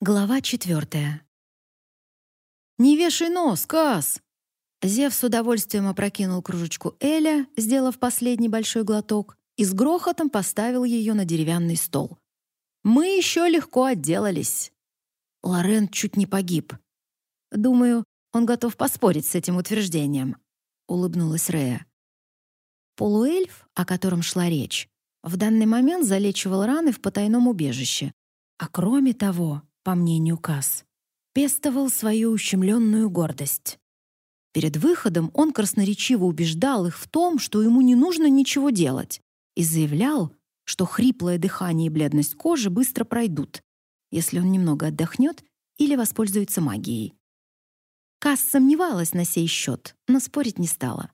Глава четвертая. «Не вешай нос, Кас!» Зев с удовольствием опрокинул кружечку Эля, сделав последний большой глоток, и с грохотом поставил ее на деревянный стол. «Мы еще легко отделались». Лорен чуть не погиб. «Думаю, он готов поспорить с этим утверждением», — улыбнулась Рея. Полуэльф, о котором шла речь, в данный момент залечивал раны в потайном убежище. А кроме того, по мнению Касс, пестовал свою ущемленную гордость. Перед выходом он красноречиво убеждал их в том, что ему не нужно ничего делать, и заявлял, что хриплое дыхание и бледность кожи быстро пройдут, если он немного отдохнет или воспользуется магией. Касс сомневалась на сей счет, но спорить не стала.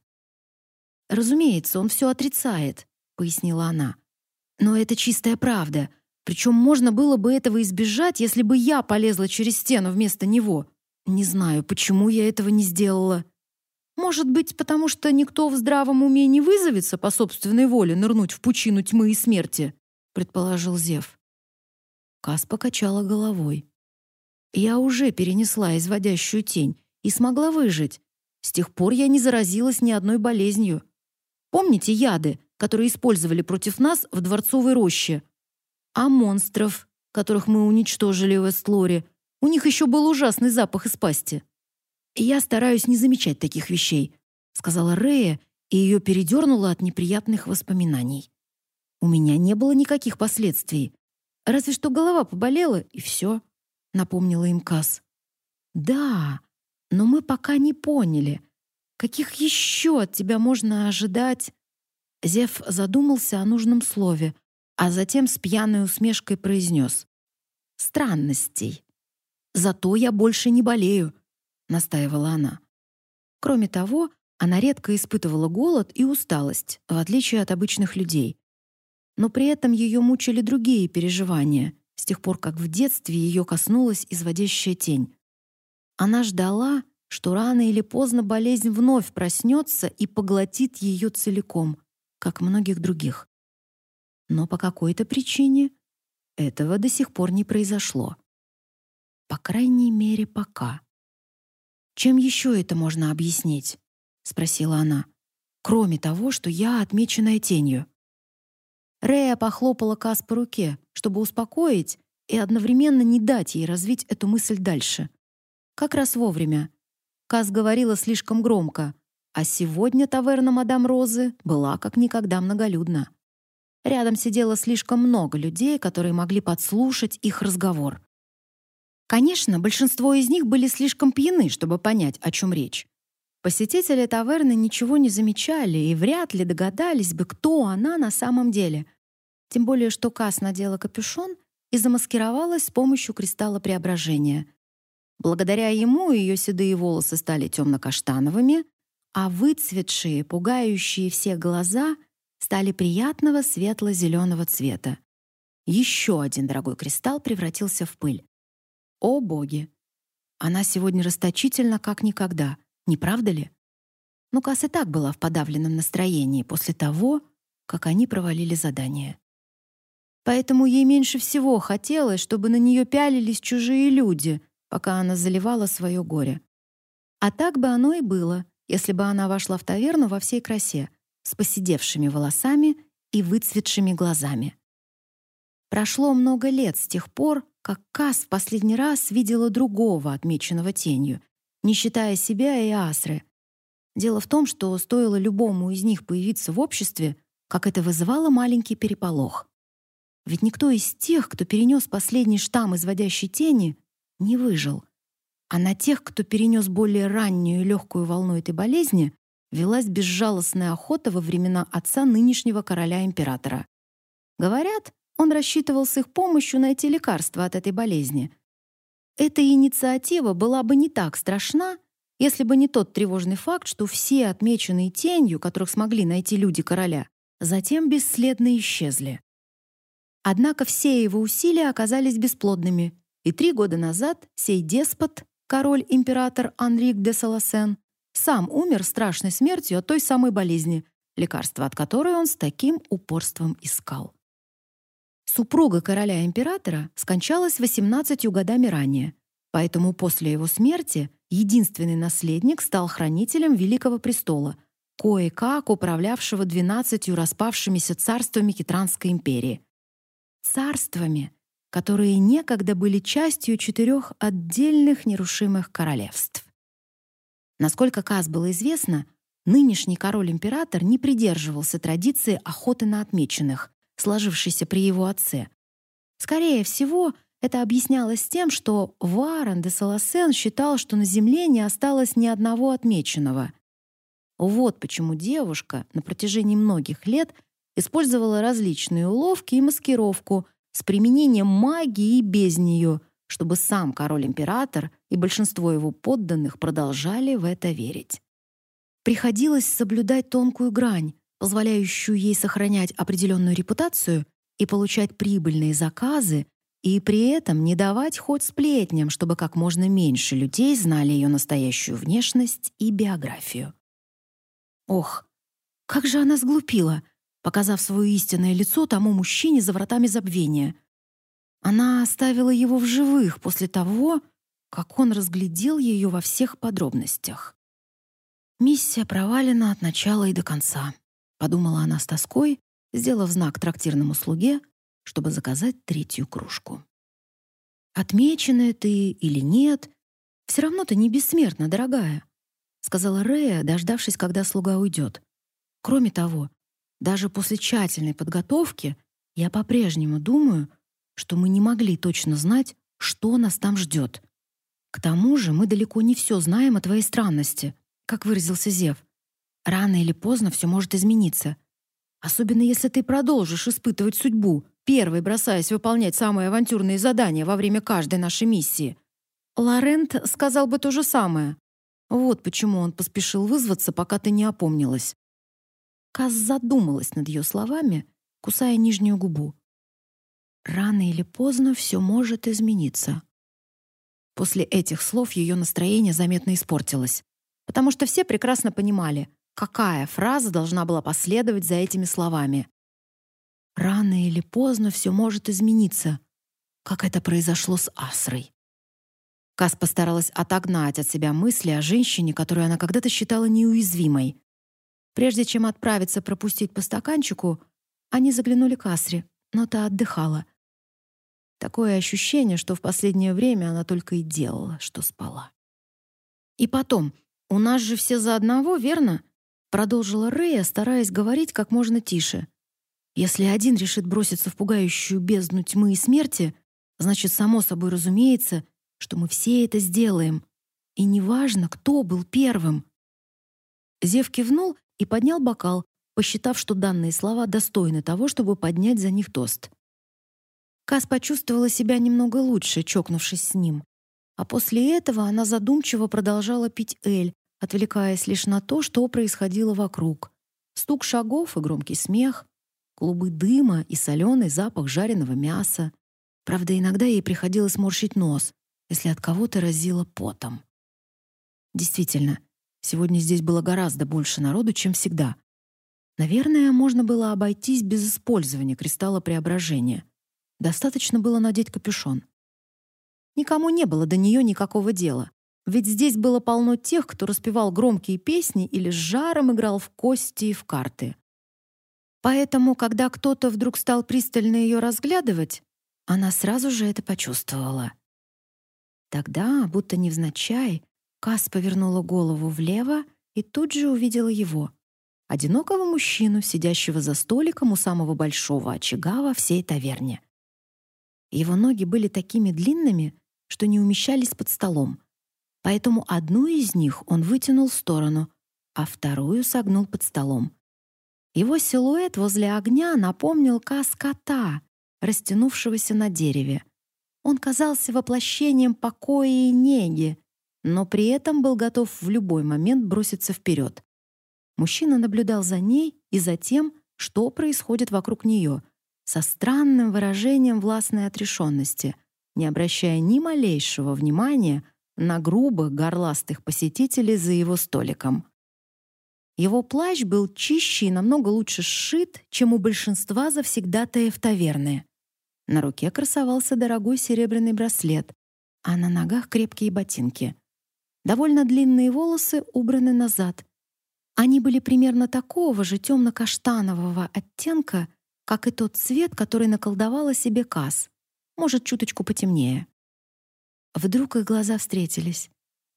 «Разумеется, он все отрицает», — пояснила она. «Но это чистая правда — причем можно было бы этого избежать, если бы я полезла через стену вместо него. Не знаю, почему я этого не сделала. Может быть, потому что никто в здравом уме не вызовется по собственной воле нырнуть в пучину тьмы и смерти, предположил Зев. Кас покачала головой. Я уже перенесла изводящую тень и смогла выжить. С тех пор я не заразилась ни одной болезнью. Помните яды, которые использовали против нас в дворцовой роще? А монстров, которых мы уничтожили в Эстлоре, у них еще был ужасный запах из пасти. «Я стараюсь не замечать таких вещей», — сказала Рея, и ее передернуло от неприятных воспоминаний. «У меня не было никаких последствий. Разве что голова поболела, и все», — напомнила им Касс. «Да, но мы пока не поняли, каких еще от тебя можно ожидать?» Зев задумался о нужном слове, а затем с пьяной усмешкой произнес «Странностей. Зато я больше не болею», — настаивала она. Кроме того, она редко испытывала голод и усталость, в отличие от обычных людей. Но при этом ее мучили другие переживания, с тех пор, как в детстве ее коснулась изводящая тень. Она ждала, что рано или поздно болезнь вновь проснется и поглотит ее целиком, как многих других но по какой-то причине этого до сих пор не произошло. По крайней мере, пока. «Чем еще это можно объяснить?» — спросила она. «Кроме того, что я отмеченная тенью». Рея похлопала Кас по руке, чтобы успокоить и одновременно не дать ей развить эту мысль дальше. Как раз вовремя. Кас говорила слишком громко, а сегодня таверна мадам Розы была как никогда многолюдна. Рядом сидело слишком много людей, которые могли подслушать их разговор. Конечно, большинство из них были слишком пьяны, чтобы понять, о чем речь. Посетители таверны ничего не замечали и вряд ли догадались бы, кто она на самом деле. Тем более, что Кас надела капюшон и замаскировалась с помощью кристалла преображения. Благодаря ему ее седые волосы стали темно-каштановыми, а выцветшие, пугающие всех глаза стали приятного светло-зеленого цвета. Еще один дорогой кристалл превратился в пыль. О боги! Она сегодня расточительна как никогда, не правда ли? Но Касс и так была в подавленном настроении после того, как они провалили задание. Поэтому ей меньше всего хотелось, чтобы на нее пялились чужие люди, пока она заливала свое горе. А так бы оно и было, если бы она вошла в таверну во всей красе, с поседевшими волосами и выцветшими глазами. Прошло много лет с тех пор, как Кас в последний раз видела другого, отмеченного тенью, не считая себя и Асры. Дело в том, что стоило любому из них появиться в обществе, как это вызывало маленький переполох. Ведь никто из тех, кто перенес последний штамм изводящей тени, не выжил. А на тех, кто перенес более раннюю и легкую волну этой болезни, велась безжалостная охота во времена отца нынешнего короля-императора. Говорят, он рассчитывал с их помощью найти лекарство от этой болезни. Эта инициатива была бы не так страшна, если бы не тот тревожный факт, что все отмеченные тенью, которых смогли найти люди короля, затем бесследно исчезли. Однако все его усилия оказались бесплодными, и три года назад сей деспот, король-император Анрик де Саласен, сам умер страшной смертью от той самой болезни, лекарство от которой он с таким упорством искал. Супруга короля-императора скончалась 18 годами ранее, поэтому после его смерти единственный наследник стал хранителем Великого престола, кое-как управлявшего двенадцатью распавшимися царствами Китранской империи. Царствами, которые некогда были частью четырех отдельных нерушимых королевств. Насколько Каз было известно, нынешний король-император не придерживался традиции охоты на отмеченных, сложившейся при его отце. Скорее всего, это объяснялось тем, что Варен де Саласен считал, что на земле не осталось ни одного отмеченного. Вот почему девушка на протяжении многих лет использовала различные уловки и маскировку, с применением магии и без нее, чтобы сам король-император и большинство его подданных продолжали в это верить. Приходилось соблюдать тонкую грань, позволяющую ей сохранять определенную репутацию и получать прибыльные заказы, и при этом не давать хоть сплетням, чтобы как можно меньше людей знали ее настоящую внешность и биографию. Ох, как же она сглупила — показав свое истинное лицо тому мужчине за вратами забвения. Она оставила его в живых после того, как он разглядел ее во всех подробностях. «Миссия провалена от начала и до конца», — подумала она с тоской, сделав знак трактирному слуге, чтобы заказать третью кружку. «Отмеченная ты или нет, все равно ты не бессмертна, дорогая», — сказала Рея, дождавшись, когда слуга уйдет. «Кроме того, даже после тщательной подготовки я по-прежнему думаю, что мы не могли точно знать, что нас там ждет. К тому же мы далеко не все знаем о твоей странности, как выразился Зев. Рано или поздно все может измениться. Особенно если ты продолжишь испытывать судьбу, первой бросаясь выполнять самые авантюрные задания во время каждой нашей миссии. Лорент сказал бы то же самое. Вот почему он поспешил вызваться, пока ты не опомнилась. Каз задумалась над ее словами, кусая нижнюю губу. Рано или поздно все может измениться. После этих слов ее настроение заметно испортилось, потому что все прекрасно понимали, какая фраза должна была последовать за этими словами. Рано или поздно все может измениться, как это произошло с Асрой. Кас постаралась отогнать от себя мысли о женщине, которую она когда-то считала неуязвимой, Прежде чем отправиться пропустить по стаканчику, они заглянули к Асре, но та отдыхала. Такое ощущение, что в последнее время она только и делала, что спала. «И потом, у нас же все за одного, верно?» Продолжила Рэя, стараясь говорить как можно тише. «Если один решит броситься в пугающую бездну тьмы и смерти, значит, само собой разумеется, что мы все это сделаем. И неважно, кто был первым». Зев кивнул и поднял бокал, посчитав, что данные слова достойны того, чтобы поднять за них тост. Кас почувствовала себя немного лучше, чокнувшись с ним. А после этого она задумчиво продолжала пить эль, отвлекаясь лишь на то, что происходило вокруг. Стук шагов и громкий смех, клубы дыма и соленый запах жареного мяса. Правда, иногда ей приходилось морщить нос, если от кого-то разило потом. Действительно, Сегодня здесь было гораздо больше народу, чем всегда. Наверное, можно было обойтись без использования кристалла преображения. Достаточно было надеть капюшон. Никому не было до нее никакого дела. Ведь здесь было полно тех, кто распевал громкие песни или с жаром играл в кости и в карты. Поэтому, когда кто-то вдруг стал пристально ее разглядывать, она сразу же это почувствовала. Тогда, будто невзначай, Кас повернула голову влево и тут же увидела его. Одинокого мужчину, сидящего за столиком у самого большого очага во всей таверне. Его ноги были такими длинными, что не умещались под столом. Поэтому одну из них он вытянул в сторону, а вторую согнул под столом. Его силуэт возле огня напомнил кота, растянувшегося на дереве. Он казался воплощением покоя и неги, но при этом был готов в любой момент броситься вперед. Мужчина наблюдал за ней и за тем, что происходит вокруг нее, со странным выражением властной отрешенности, не обращая ни малейшего внимания на грубых горластых посетителей за его столиком. Его плащ был чище и намного лучше сшит, чем у большинства завсегдатаев таверны. На руке красовался дорогой серебряный браслет, а на ногах крепкие ботинки. Довольно длинные волосы убраны назад. Они были примерно такого же темно-каштанового оттенка, как и тот цвет, который наколдовала себе Кас, может, чуточку потемнее. Вдруг их глаза встретились,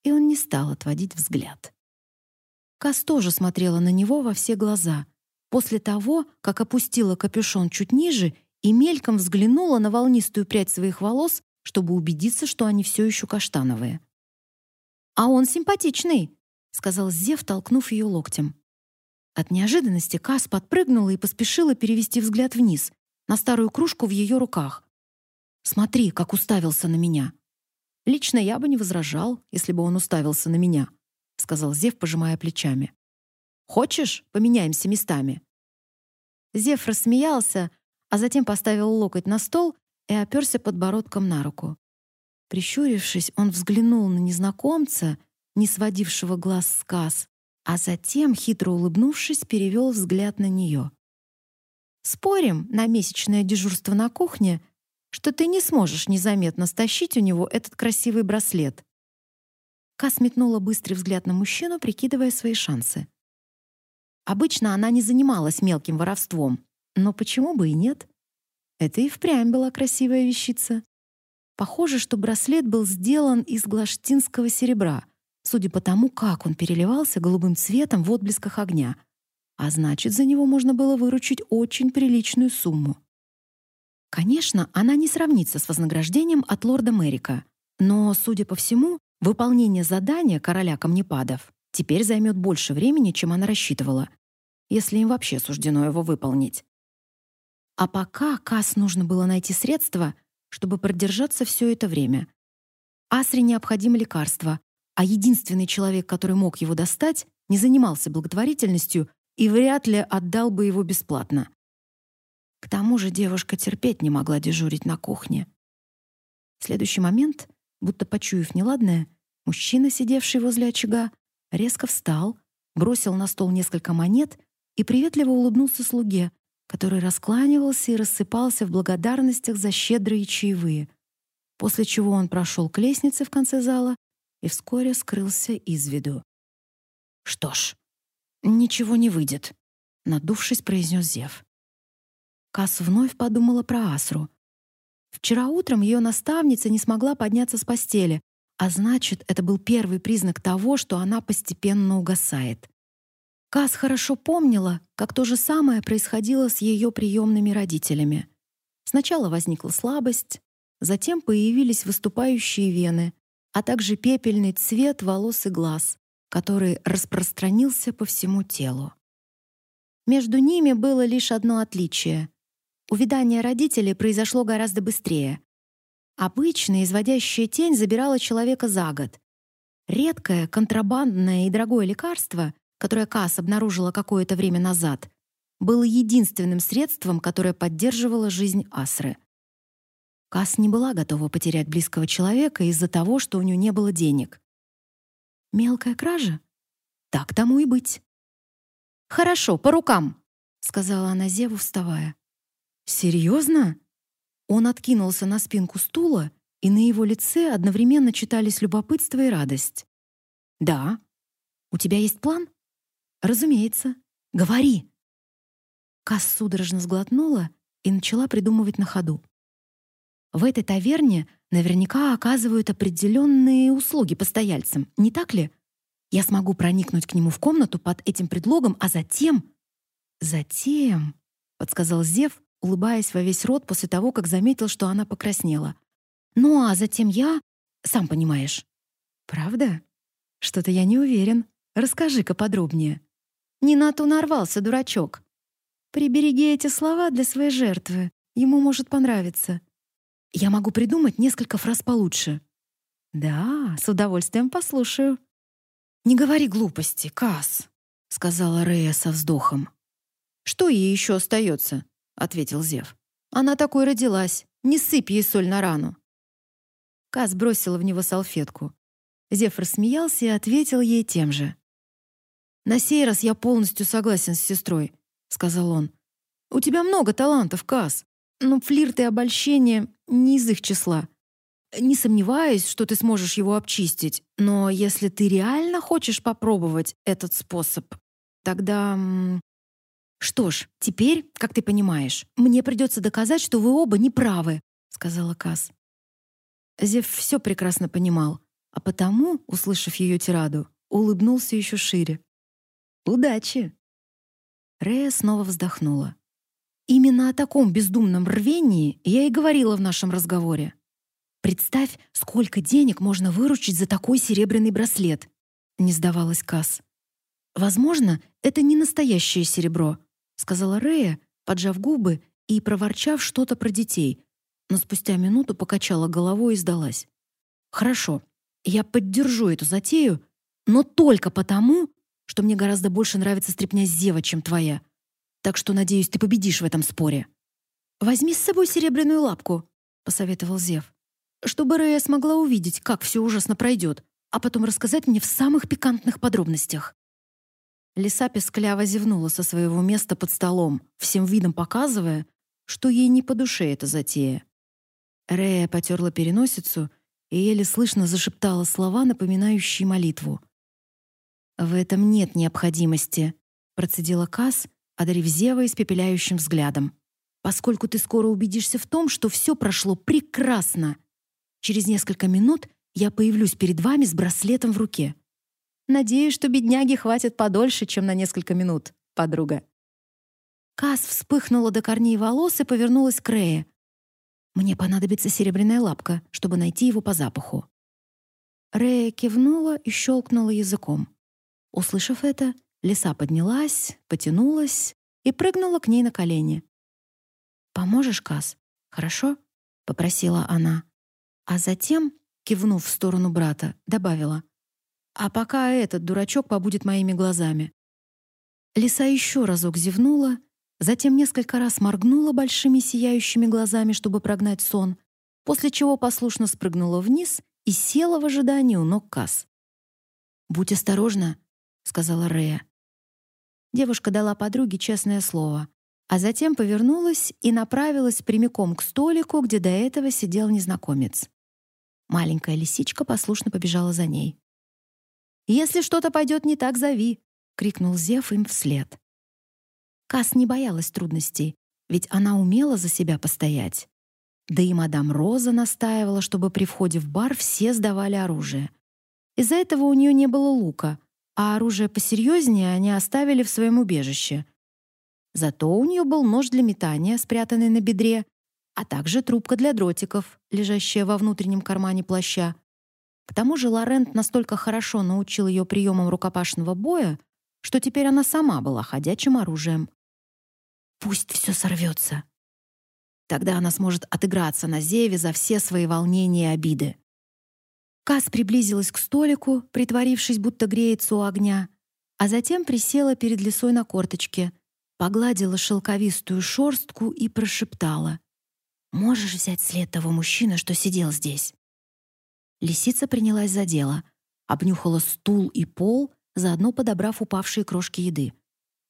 и он не стал отводить взгляд. Кас тоже смотрела на него во все глаза, после того, как опустила капюшон чуть ниже и мельком взглянула на волнистую прядь своих волос, чтобы убедиться, что они все еще каштановые. «А он симпатичный», — сказал Зев, толкнув ее локтем. От неожиданности Кас подпрыгнула и поспешила перевести взгляд вниз, на старую кружку в ее руках. «Смотри, как уставился на меня». Лично я бы не возражал, если бы он уставился на меня, сказал Зев, пожимая плечами. Хочешь, поменяемся местами? Зев рассмеялся, а затем поставил локоть на стол и оперся подбородком на руку. Прищурившись, он взглянул на незнакомца, не сводившего глаз с Кас, а затем, хитро улыбнувшись, перевел взгляд на нее. «Спорим на месячное дежурство на кухне, что ты не сможешь незаметно стащить у него этот красивый браслет». Кас метнула быстрый взгляд на мужчину, прикидывая свои шансы. Обычно она не занималась мелким воровством, но почему бы и нет? Это и впрямь была красивая вещица. Похоже, что браслет был сделан из глаштинского серебра, судя по тому, как он переливался голубым цветом в отблесках огня. А значит, за него можно было выручить очень приличную сумму. Конечно, она не сравнится с вознаграждением от лорда Мэрика, но, судя по всему, выполнение задания короля камнепадов теперь займет больше времени, чем она рассчитывала, если им вообще суждено его выполнить. А пока Кас нужно было найти средства, чтобы продержаться все это время. Асре необходимо лекарство, а единственный человек, который мог его достать, не занимался благотворительностью и вряд ли отдал бы его бесплатно. К тому же девушка терпеть не могла дежурить на кухне. В следующий момент, будто почуяв неладное, мужчина, сидевший возле очага, резко встал, бросил на стол несколько монет и приветливо улыбнулся слуге, который раскланивался и рассыпался в благодарностях за щедрые чаевые, после чего он прошел к лестнице в конце зала и вскоре скрылся из виду. «Что ж, ничего не выйдет», — надувшись, произнес Зев. Кас вновь подумала про Асру. Вчера утром ее наставница не смогла подняться с постели, а значит, это был первый признак того, что она постепенно угасает. Кас хорошо помнила, как то же самое происходило с ее приемными родителями. Сначала возникла слабость, затем появились выступающие вены, а также пепельный цвет волос и глаз, который распространился по всему телу. Между ними было лишь одно отличие. Увядание родителей произошло гораздо быстрее. Обычно изводящая тень забирала человека за год. Редкое, контрабандное и дорогое лекарство которое Касс обнаружила какое-то время назад, было единственным средством, которое поддерживало жизнь Асры. Касс не была готова потерять близкого человека из-за того, что у нее не было денег. Мелкая кража? Так тому и быть. «Хорошо, по рукам», — сказала она Зеву, вставая. «Серьезно?» Он откинулся на спинку стула, и на его лице одновременно читались любопытство и радость. «Да. У тебя есть план?» «Разумеется. Говори!» Касс судорожно сглотнула и начала придумывать на ходу. В этой таверне наверняка оказывают определенные услуги постояльцам, не так ли? Я смогу проникнуть к нему в комнату под этим предлогом, а затем... Затем, — подсказал Зев, улыбаясь во весь рот после того, как заметил, что она покраснела. Ну а затем я... Сам понимаешь. Правда? Что-то я не уверен. Расскажи-ка подробнее. Не на ту нарвался, дурачок. Прибереги эти слова для своей жертвы. Ему может понравиться. Я могу придумать несколько фраз получше. Да, с удовольствием послушаю. Не говори глупости, Кас, сказала Рея со вздохом. Что ей еще остается? ответил Зев. Она такой родилась. Не сыпь ей соль на рану. Кас бросила в него салфетку. Зев рассмеялся и ответил ей тем же. «На сей раз я полностью согласен с сестрой», — сказал он. «У тебя много талантов, Кас. Но флирт и обольщение не из их числа. Не сомневаюсь, что ты сможешь его обчистить, но если ты реально хочешь попробовать этот способ, тогда... Что ж, теперь, как ты понимаешь, мне придется доказать, что вы оба неправы, сказала Кас. Зев все прекрасно понимал, а потому, услышав ее тираду, улыбнулся еще шире. «Удачи!» Рея снова вздохнула. «Именно о таком бездумном рвении я и говорила в нашем разговоре. Представь, сколько денег можно выручить за такой серебряный браслет!» Не сдавалась Касс. «Возможно, это не настоящее серебро», сказала Рея, поджав губы и проворчав что-то про детей, но спустя минуту покачала головой и сдалась. «Хорошо, я поддержу эту затею, но только потому, что мне гораздо больше нравится стряпня Зева, чем твоя. Так что, надеюсь, ты победишь в этом споре. Возьми с собой серебряную лапку, посоветовал Зев, чтобы Рэя смогла увидеть, как все ужасно пройдет, а потом рассказать мне в самых пикантных подробностях. Лиса пескляво зевнула со своего места под столом, всем видом показывая, что ей не по душе эта затея. Рэя потерла переносицу и еле слышно зашептала слова, напоминающие молитву. «В этом нет необходимости», — процедила Кас, одарив Зева испепеляющим взглядом. «Поскольку ты скоро убедишься в том, что все прошло прекрасно. Через несколько минут я появлюсь перед вами с браслетом в руке. Надеюсь, что бедняги хватит подольше, чем на несколько минут, подруга». Кас вспыхнула до корней волос и повернулась к Рее. «Мне понадобится серебряная лапка, чтобы найти его по запаху». Рея кивнула и щелкнула языком. Услышав это, лиса поднялась, потянулась и прыгнула к ней на колени. «Поможешь, Кас? Хорошо?» — попросила она. А затем, кивнув в сторону брата, добавила. «А пока этот дурачок побудет моими глазами». Лиса еще разок зевнула, затем несколько раз моргнула большими сияющими глазами, чтобы прогнать сон, после чего послушно спрыгнула вниз и села в ожидании у ног Кас. «Будь осторожна», сказала Рея. Девушка дала подруге честное слово, а затем повернулась и направилась прямиком к столику, где до этого сидел незнакомец. Маленькая лисичка послушно побежала за ней. «Если что-то пойдет не так, зови!» — крикнул Зев им вслед. Кас не боялась трудностей, ведь она умела за себя постоять. Да и мадам Роза настаивала, чтобы при входе в бар все сдавали оружие. Из-за этого у нее не было лука, а оружие посерьезнее они оставили в своем убежище. Зато у нее был нож для метания, спрятанный на бедре, а также трубка для дротиков, лежащая во внутреннем кармане плаща. К тому же Лорент настолько хорошо научил ее приемам рукопашного боя, что теперь она сама была ходячим оружием. Пусть все сорвется. Тогда она сможет отыграться на Зеве за все свои волнения и обиды. Кас приблизилась к столику, притворившись, будто греется у огня, а затем присела перед лисой на корточке, погладила шелковистую шорстку и прошептала: "Можешь взять след того мужчины, что сидел здесь?" Лисица принялась за дело, обнюхала стул и пол, заодно подобрав упавшие крошки еды.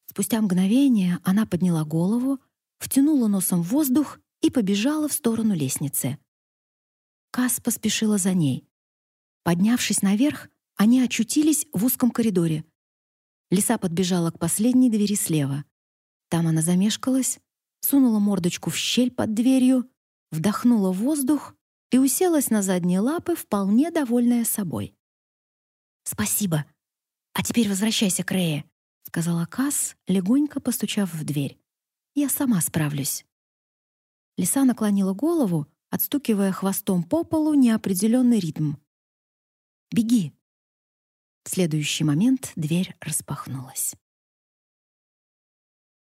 Спустя мгновение она подняла голову, втянула носом воздух и побежала в сторону лестницы. Кас поспешила за ней. Поднявшись наверх, они очутились в узком коридоре. Лиса подбежала к последней двери слева. Там она замешкалась, сунула мордочку в щель под дверью, вдохнула воздух и уселась на задние лапы, вполне довольная собой. «Спасибо. А теперь возвращайся к Рее», — сказала Касс, легонько постучав в дверь. «Я сама справлюсь». Лиса наклонила голову, отстукивая хвостом по полу неопределенный ритм. Беги!» В следующий момент дверь распахнулась.